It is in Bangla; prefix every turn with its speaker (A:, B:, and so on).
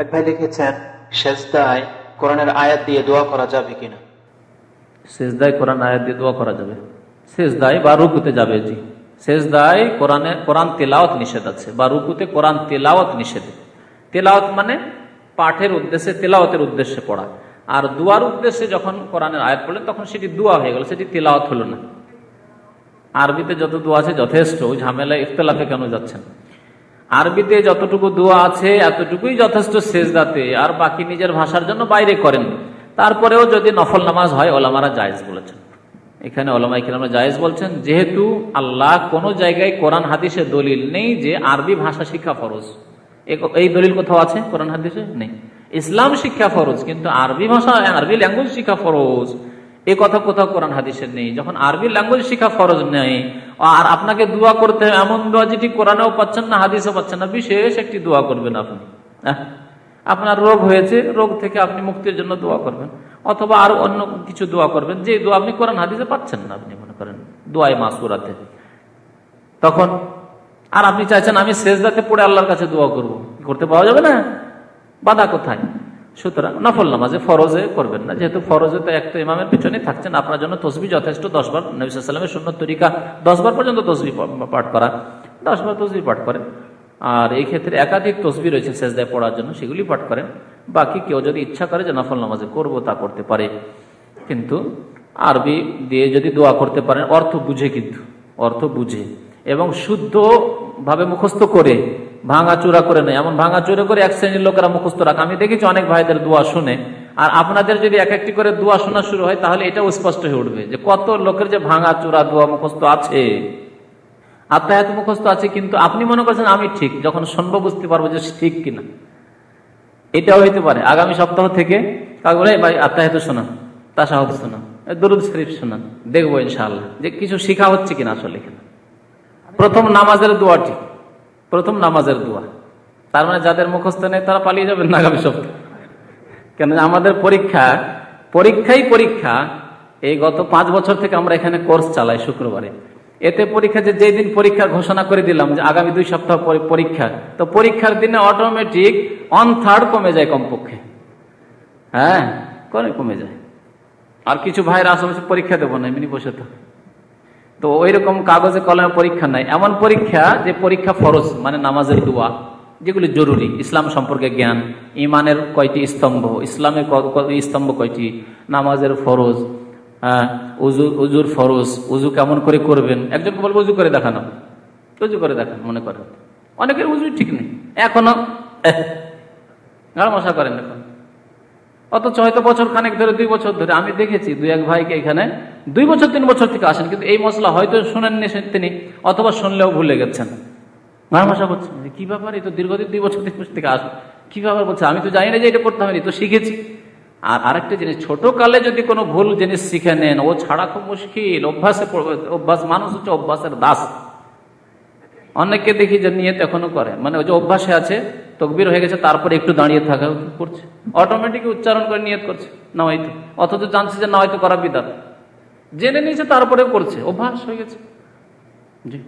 A: এক ভাই লিখেছেন শেষদায় কোরআনের আয়াত দিয়ে দোয়া করা যাবে কিনা?
B: শেষদায় কোরআন আয়াত দিয়ে দোয়া করা যাবে। শেষদায় বা রুকুতে যাবে, জি। শেষদায় কোরআনে, কোরআন তেলাওয়াত নিষেধ আছে। বা রুকুতে কোরআন তেলাওয়াত নিষেধ। তেলাওয়াত মানে পাঠের উদ্দেশ্যে, তেলাওয়াতের উদ্দেশ্যে পড়া। আর দুয়ার উদ্দেশ্যে যখন কোরআনের আয়াত পড়লেন, তখন সেটি দুয়া হয়ে গেল, সেটি তেলাওয়াত হলো না। আরবিতে যত দোয়া আছে যথেষ্ট ঝামেলা ইফতলাফে কেন যাচ্ছেন? আরবিতে যতটুকু দোয়া আছে, এতটুকুই যথেষ্ট শেষদাতে আর বাকি নিজের ভাষার জন্য বাইরে করেন। তারপরেও যদি নফল নামাজ হয়, ওলামারা জায়েজ বলেছেন। এখানে ওলামাই কিরামা জায়েজ বলছেন, যেহেতু আল্লাহ কোন জায়গায় কোরআন হাদিসে দলিল নেই যে আরবি ভাষা শিক্ষা ফরজ। এই দলিল কোথাও আছে কোরআন হাদিসে? নেই। ইসলাম শিক্ষা ফরজ, কিন্তু আরবি ভাষা, আরবি ল্যাঙ্গুয়েজ শিক্ষা ফরজ। এ কথা কোথাও কোরআন হাদিসের নেই। যখন আরবি ল্যাঙ্গুয়েজ শিক্ষা ফরজ নেই, আর আপনাকে দোয়া করতে এমন দোয়া যেটি কোরআনেও পাচ্ছেন না, হাদিসও পাচ্ছেন না, বিশেষ একটি দোয়া করবেন আপনি। আপনার রোগ হয়েছে, রোগ থেকে আপনি মুক্তির জন্য দোয়া করবেন। অথবা আরও অন্য কিছু দোয়া করবেন, যে দোয়া আপনি কোরআন হাদিসে পাচ্ছেন না, আপনি মনে করেন, দোয়াই মাসুরাতে। তখন, আর আপনি চাইছেন আমি শেষদাতে পড়ে আল্লাহর কাছে দোয়া করব। করতে পাওয়া যাবে না? বাধা কোথায়? সুতরাং নফল নামাজে ফরজে করবেন না। যেহেতু ফরজে তো একটা ইমামের পিছনে থাকছেন, আপনার জন্য তসবি যথেষ্ট। দশবার নবিসামের শূন্য তরিকা দশবার পর্যন্ত তসবি পাঠ করা দশবার তসবি পাঠ করেন। আর এই ক্ষেত্রে একাধিক তসবি রয়েছে শেষদায় পড়ার জন্য, সেগুলি পাঠ করেন। বাকি কেউ যদি ইচ্ছা করে যে নফল নামাজে করব, তা করতে পারে। কিন্তু আরবি দিয়ে যদি দোয়া করতে পারেন, অর্থ বুঝে কিন্তু, অর্থ বুঝে। এবং শুদ্ধ ভাবে মুখস্থ করে ভাঙা চূড়া করে নেয়। এমন ভাঙা চূড়া করে এক শ্রেণির লোকেরা মুখস্থ রাখে। আমি দেখেছি অনেক ভাইদের দোয়া শুনে। আর আপনাদের যদি এক একটি করে দোয়া শোনা শুরু হয়, তাহলে এটাও স্পষ্ট হয়ে উঠবে যে কত লোকের যে ভাঙা চূড়া দোয়া মুখস্থ আছে। আত্মায়াত মুখস্থ আছে, কিন্তু আপনি মনে করছেন আমি ঠিক, যখন শুনব বুঝতে পারব যে ঠিক কিনা। এটাও হইতে পারে। আগামী সপ্তাহ থেকে কাগরে ভাই আত্মায়াত শোনান তাসাহত শোনান দরুদ শরীফ শোনান, দেখব ইনশাল্লাহ যে কিছু শিখা হচ্ছে কিনা আসলে এখানে। প্রথম নামাজের দোয়াটি। প্রথম নামাজের দোয়া। তার মানে যাদের মুখস্থ নেই, তারা পালিয়ে যাবেন না আগামী সপ্তাহে। কেন আমাদের পরীক্ষা, পরীক্ষাই পরীক্ষা। এই গত পাঁচ বছর থেকে আমরা এখানে কোর্স চালাই শুক্রবারে। এতে পরীক্ষা যে যেদিন পরীক্ষা ঘোষণা করে দিলাম যে আগামী দুই সপ্তাহ পরীক্ষা, তো পরীক্ষার দিনে অটোমেটিক অন থার্ড কমে যায় কমপক্ষে। হ্যাঁ করে কমে যায়। আর কিছু ভাইরা আশেপাশে পরীক্ষা দেবো না, এমনি বসে তো তো ওই রকম কাগজে কলমে পরীক্ষা নাই। এমন পরীক্ষা যে পরীক্ষা ফরজ মানে নামাজের দোয়া, যেগুলি জরুরি, ইসলাম সম্পর্কে জ্ঞান, ইমানের কয়টি স্তম্ভ ইসলামের স্তম্ভ কয়টি, নামাজের ফরজ হ্যাঁ উজু উজুর ফরজ উজু কেমন করে করবেন, একজনকে বলব উজু করে দেখানো। উজু করে দেখান, মনে করেন। অনেকের উজু ঠিক নেই, এখনও মশা করেন এখন। অথচ হয়তো বছর খানেক ধরে, দুই বছর ধরে, আমি দেখেছি, দুই এক ভাইকে এখানে দুই বছর, তিন বছর থেকে আসেন, কিন্তু এই মশলা হয়তো শোনেননি তিনি, অথবা শুনলেও ভুলে গেছেন। ভাষা করছেন কি ব্যাপার? এই তো দীর্ঘদিন দুই বছর, তিন বছর থেকে আস কি ব্যাপার? বলছে, আমি তো জানি না যে এটা করতে হবে তো শিখেছি। আর আরেকটা জিনিস ছোট কালে যদি কোনো ভুল জিনিস শিখে নেন, ও ছাড়া খুব মুশকিল, অভ্যাসে অভ্যাস, মানুষ হচ্ছে অভ্যাসের দাস। অনেককে দেখি যে নিয়ত এখনও করে। মানে ওই যে অভ্যাসে আছে, তকবির হয়ে গেছে, তারপরে একটু দাঁড়িয়ে থাকা করছে। অটোমেটিক উচ্চারণ করে নিয়ত করছে না হয়তো অথচ জানছে যে না হয়তো করা বিদাত। জেনে নিয়েছে তারপরে করছে। অভ্যাস হয়ে গেছে। জি।